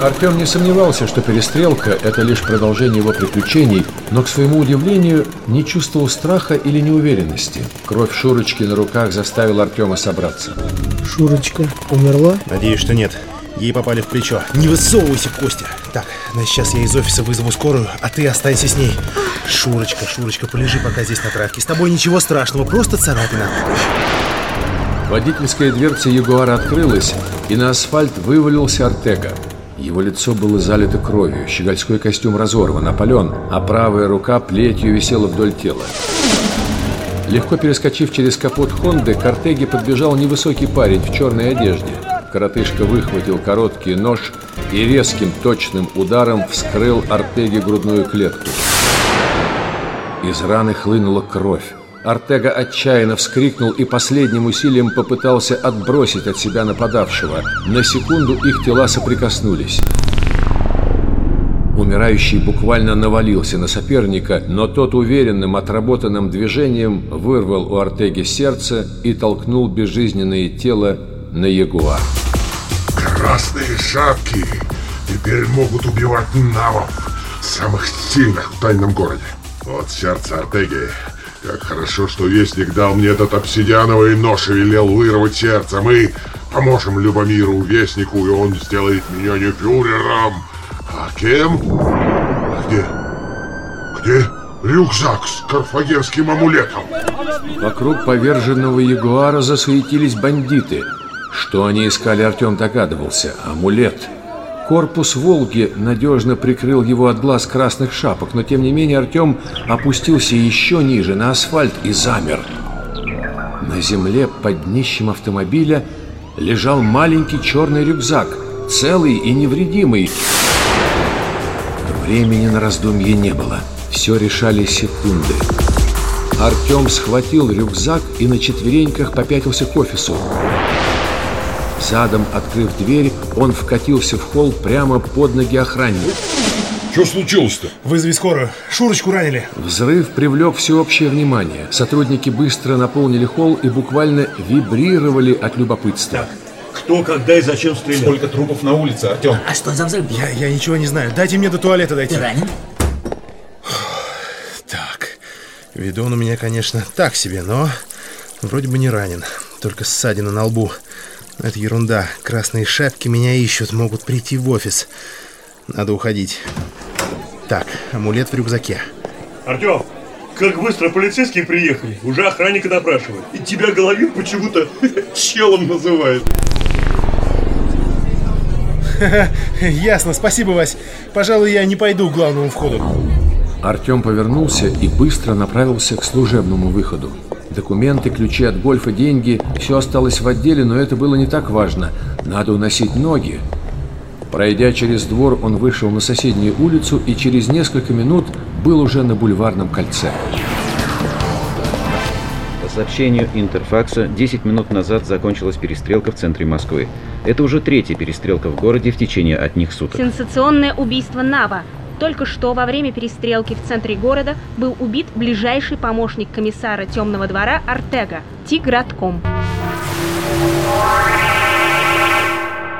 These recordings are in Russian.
Артем не сомневался, что перестрелка – это лишь продолжение его приключений, но, к своему удивлению, не чувствовал страха или неуверенности. Кровь Шурочки на руках заставила Артема собраться. Шурочка умерла? Надеюсь, что нет. Ей попали в плечо. Не высовывайся, Костя. Так, на сейчас я из офиса вызову скорую, а ты останься с ней. Шурочка, Шурочка, полежи пока здесь на травке. С тобой ничего страшного, просто царапина. Водительская дверца Ягуара открылась, и на асфальт вывалился Артега. Его лицо было залито кровью, щегольской костюм разорван, опален, а правая рука плетью висела вдоль тела. Легко перескочив через капот Хонды, к Артеге подбежал невысокий парень в черной одежде. Коротышка выхватил короткий нож и резким точным ударом вскрыл Артеге грудную клетку. Из раны хлынула кровь. Артега отчаянно вскрикнул и последним усилием попытался отбросить от себя нападавшего. На секунду их тела соприкоснулись. Умирающий буквально навалился на соперника, но тот уверенным, отработанным движением вырвал у Артеги сердце и толкнул безжизненное тело на ягуар. Красные шапки теперь могут убивать навов, самых сильных в тайном городе. Вот сердце Артеги как хорошо, что Вестник дал мне этот обсидиановый нож и велел вырвать сердце. Мы поможем Любомиру, Вестнику, и он сделает меня не фюрером, а кем? А где? Где рюкзак с карфагенским амулетом? Вокруг поверженного ягуара засуетились бандиты. Что они искали, Артем догадывался. Амулет. Корпус «Волги» надежно прикрыл его от глаз красных шапок, но тем не менее Артем опустился еще ниже, на асфальт, и замер. На земле под днищем автомобиля лежал маленький черный рюкзак, целый и невредимый. Времени на раздумье не было. Все решали секунды. Артем схватил рюкзак и на четвереньках попятился к офису. Задом открыв дверь, он вкатился в холл прямо под ноги охранника. Что случилось-то? Вызови скорую. Шурочку ранили. Взрыв привлек всеобщее внимание. Сотрудники быстро наполнили холл и буквально вибрировали от любопытства. Кто, когда и зачем стрелял? Сколько трупов на улице, Артем? А что за взрыв? Я, я ничего не знаю. Дайте мне до туалета дойти. Ты ранен? Так, виду он у меня, конечно, так себе, но вроде бы не ранен. Только ссадина на лбу. Это ерунда. Красные шапки меня ищут, могут прийти в офис. Надо уходить. Так, амулет в рюкзаке. Артем, как быстро полицейские приехали. Уже охранника допрашивают. И тебя Головин почему-то челом называет. Ясно, спасибо, Вась. Пожалуй, я не пойду к главному входу. Артем повернулся и быстро направился к служебному выходу. Документы, ключи от гольфа, деньги – все осталось в отделе, но это было не так важно. Надо уносить ноги. Пройдя через двор, он вышел на соседнюю улицу и через несколько минут был уже на бульварном кольце. По сообщению Интерфакса, 10 минут назад закончилась перестрелка в центре Москвы. Это уже третья перестрелка в городе в течение одних суток. Сенсационное убийство Нава. Только что во время перестрелки в центре города был убит ближайший помощник комиссара Темного двора Артега, Тигратком.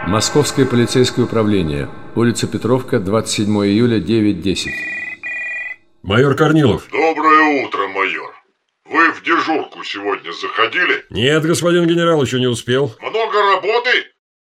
Московское полицейское управление. Улица Петровка, 27 июля, 9.10. Майор Корнилов. Доброе утро, майор. Вы в дежурку сегодня заходили? Нет, господин генерал, еще не успел. Много работы?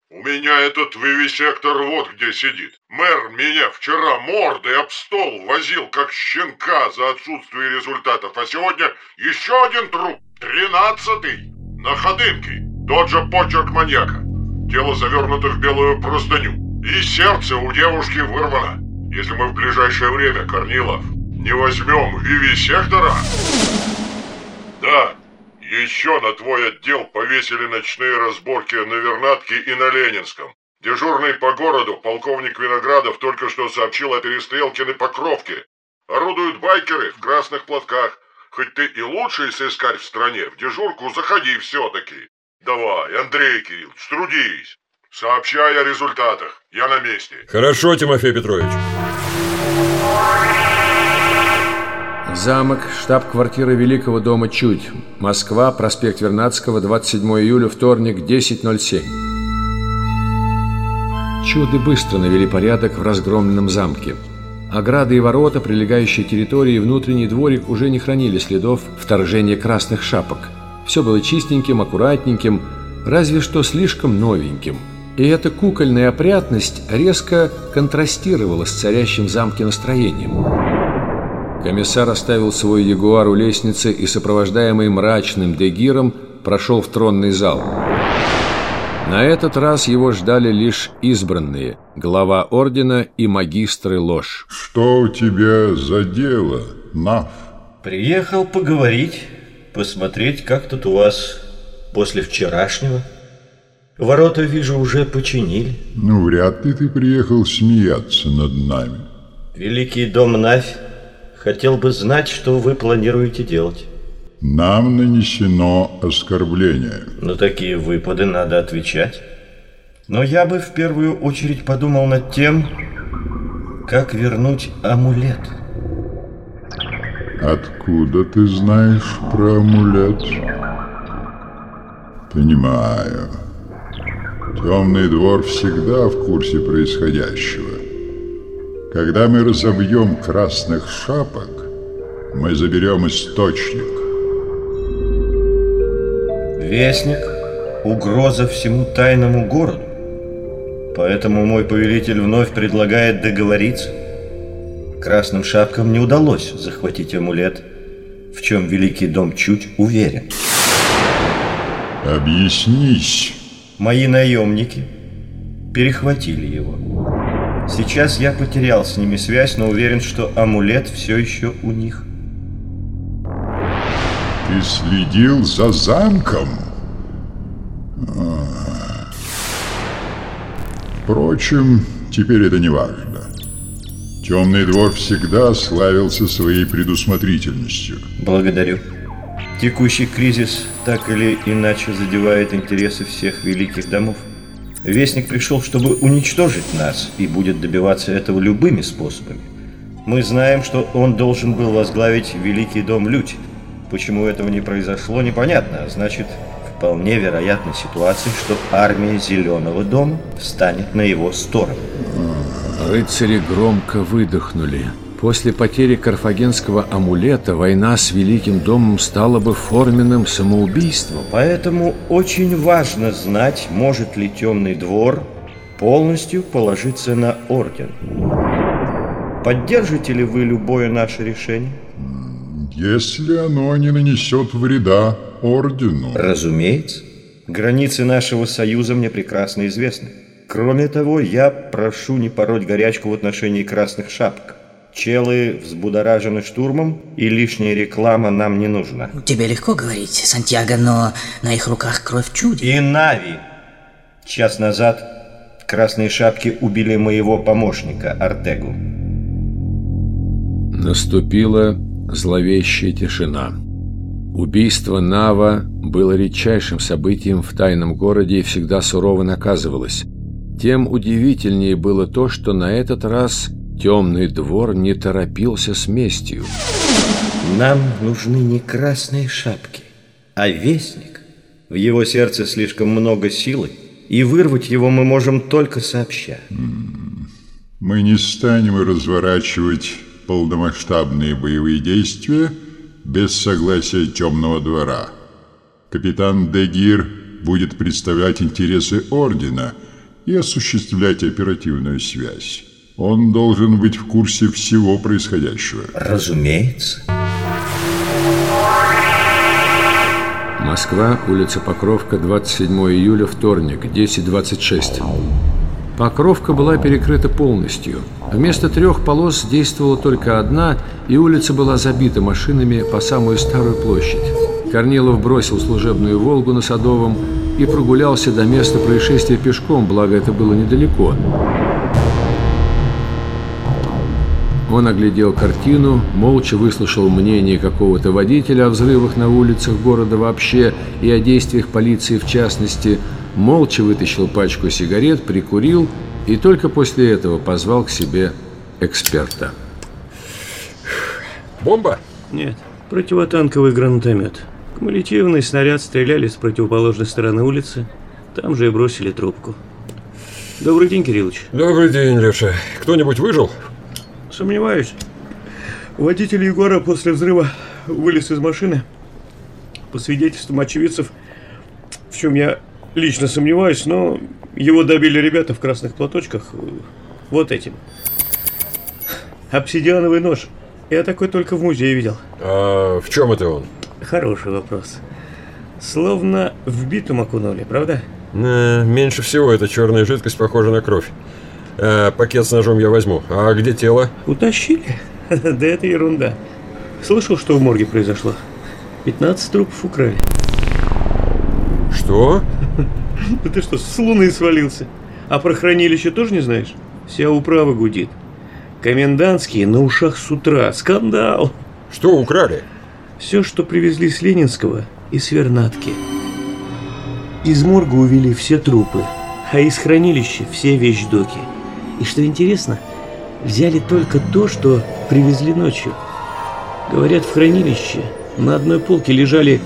У меня этот вивисектор вот где сидит. Мэр меня вчера мордой об стол возил, как щенка за отсутствие результатов, а сегодня еще один труп, тринадцатый, на ходынке. Тот же почерк маньяка. Тело завернуто в белую простыню. И сердце у девушки вырвано. Если мы в ближайшее время, Корнилов, не возьмем вивисектора... Да, еще на твой отдел повесили ночные разборки на Вернатке и на Ленинском. Дежурный по городу, полковник Виноградов, только что сообщил о перестрелке на Покровке. Орудуют байкеры в красных платках. Хоть ты и лучший сыскарь в стране, в дежурку заходи все-таки. Давай, Андрей Кириллович, трудись. Сообщай о результатах. Я на месте. Хорошо, Тимофей Петрович. Замок, штаб-квартира Великого дома Чуть. Москва, проспект Вернадского, 27 июля, вторник, 10.07. Чуды быстро навели порядок в разгромленном замке. Ограды и ворота, прилегающие территории и внутренний дворик уже не хранили следов вторжения красных шапок. Все было чистеньким, аккуратненьким, разве что слишком новеньким. И эта кукольная опрятность резко контрастировала с царящим в замке настроением. Комиссар оставил свой ягуар у лестницы и, сопровождаемый мрачным дегиром, прошел в тронный зал. На этот раз его ждали лишь избранные, глава ордена и магистры ложь. Что у тебя за дело, Нав? Приехал поговорить, посмотреть, как тут у вас после вчерашнего. Ворота, вижу, уже починили. Ну, вряд ли ты приехал смеяться над нами. Великий дом Навь хотел бы знать, что вы планируете делать. Нам нанесено оскорбление. На такие выпады надо отвечать. Но я бы в первую очередь подумал над тем, как вернуть амулет. Откуда ты знаешь про амулет? Понимаю. Темный двор всегда в курсе происходящего. Когда мы разобьем красных шапок, мы заберем источник. Вестник – угроза всему тайному городу. Поэтому мой повелитель вновь предлагает договориться. Красным шапкам не удалось захватить амулет, в чем Великий Дом чуть уверен. Объяснись. Мои наемники перехватили его. Сейчас я потерял с ними связь, но уверен, что амулет все еще у них. Ты следил за замком? Впрочем, теперь это не важно. Темный двор всегда славился своей предусмотрительностью. Благодарю. Текущий кризис так или иначе задевает интересы всех великих домов. Вестник пришел, чтобы уничтожить нас и будет добиваться этого любыми способами. Мы знаем, что он должен был возглавить Великий дом Людь, Почему этого не произошло, непонятно. Значит, вполне вероятна ситуация, что армия Зеленого дома встанет на его сторону. Рыцари громко выдохнули. После потери карфагенского амулета война с Великим домом стала бы форменным самоубийством. Поэтому очень важно знать, может ли Темный двор полностью положиться на Орден. Поддержите ли вы любое наше решение? если оно не нанесет вреда Ордену. Разумеется. Границы нашего союза мне прекрасно известны. Кроме того, я прошу не пороть горячку в отношении красных шапок. Челы взбудоражены штурмом, и лишняя реклама нам не нужна. Тебе легко говорить, Сантьяго, но на их руках кровь чуди. И Нави. Час назад красные шапки убили моего помощника Артегу. Наступила Зловещая тишина. Убийство Нава было редчайшим событием в тайном городе и всегда сурово наказывалось. Тем удивительнее было то, что на этот раз темный двор не торопился с местью. Нам нужны не красные шапки, а вестник. В его сердце слишком много силы, и вырвать его мы можем только сообща. Мы не станем разворачивать полномасштабные боевые действия без согласия Темного двора. Капитан Дегир будет представлять интересы Ордена и осуществлять оперативную связь. Он должен быть в курсе всего происходящего. Разумеется. Москва, улица Покровка, 27 июля, вторник, 10.26. Покровка была перекрыта полностью. Вместо трех полос действовала только одна, и улица была забита машинами по самую старую площадь. Корнилов бросил служебную «Волгу» на Садовом и прогулялся до места происшествия пешком, благо это было недалеко. Он оглядел картину, молча выслушал мнение какого-то водителя о взрывах на улицах города вообще и о действиях полиции в частности – молча вытащил пачку сигарет, прикурил и только после этого позвал к себе эксперта. Бомба? Нет, противотанковый гранатомет. Кумулятивный снаряд стреляли с противоположной стороны улицы, там же и бросили трубку. Добрый день, Кириллович. Добрый день, Леша. Кто-нибудь выжил? Сомневаюсь. Водитель Егора после взрыва вылез из машины. По свидетельствам очевидцев, в чем я лично сомневаюсь, но его добили ребята в красных платочках. Вот этим. Обсидиановый нож. Я такой только в музее видел. А в чем это он? Хороший вопрос. Словно в битум окунули, правда? Э, меньше всего эта черная жидкость похожа на кровь. Э, пакет с ножом я возьму. А где тело? Утащили? Да это ерунда. Слышал, что в морге произошло? 15 трупов украли. Что? Да ты что, с луны свалился? А про хранилище тоже не знаешь? Вся управа гудит. Комендантские на ушах с утра. Скандал. Что украли? Все, что привезли с Ленинского и с Вернатки. Из морга увели все трупы, а из хранилища все вещдоки. И что интересно, взяли только то, что привезли ночью. Говорят, в хранилище на одной полке лежали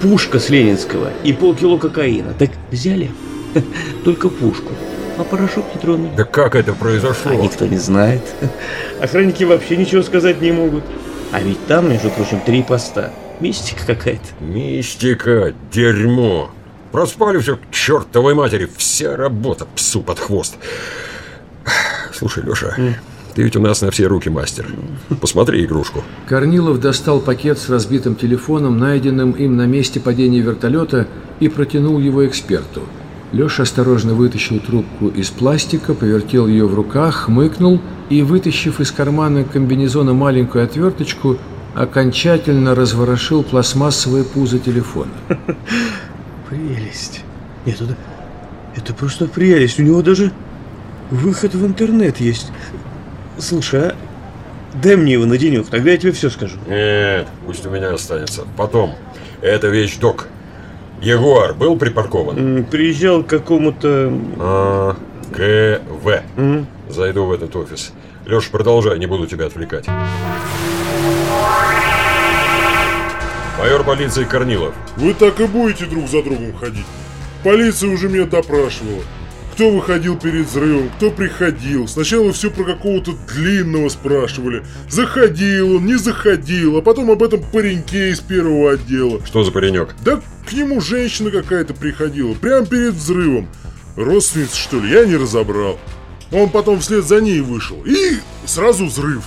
пушка с Ленинского и полкило кокаина. Так взяли только пушку, а порошок не тронули. Да как это произошло? А никто не знает. Охранники вообще ничего сказать не могут. А ведь там, между прочим, три поста. Мистика какая-то. Мистика, дерьмо. Проспали все к чертовой матери. Вся работа псу под хвост. Слушай, Леша, mm. ты ведь у нас на все руки мастер. Посмотри игрушку. Корнилов достал пакет с разбитым телефоном, найденным им на месте падения вертолета, и протянул его эксперту. Леша осторожно вытащил трубку из пластика, повертел ее в руках, хмыкнул и, вытащив из кармана комбинезона маленькую отверточку, окончательно разворошил пластмассовое пузо телефона. Прелесть. Нет, это, это просто прелесть. У него даже выход в интернет есть. Слушай, а дай мне его на денек, тогда я тебе все скажу. Нет, пусть у меня останется. Потом. Это вещь док. Ягуар был припаркован? Приезжал к какому-то... А, КВ. Mm. Зайду в этот офис. Леша, продолжай, не буду тебя отвлекать. Майор полиции Корнилов. Вы так и будете друг за другом ходить. Полиция уже меня допрашивала. Кто выходил перед взрывом, кто приходил. Сначала все про какого-то длинного спрашивали. Заходил он, не заходил, а потом об этом пареньке из первого отдела. Что за паренек? Да к нему женщина какая-то приходила, прямо перед взрывом. Родственница, что ли, я не разобрал. Он потом вслед за ней вышел. И сразу взрыв.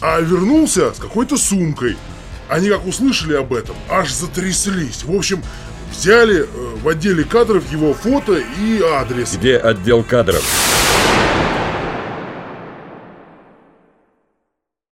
А вернулся с какой-то сумкой. Они как услышали об этом, аж затряслись. В общем, взяли э, в отделе кадров его фото и адрес. Где отдел кадров?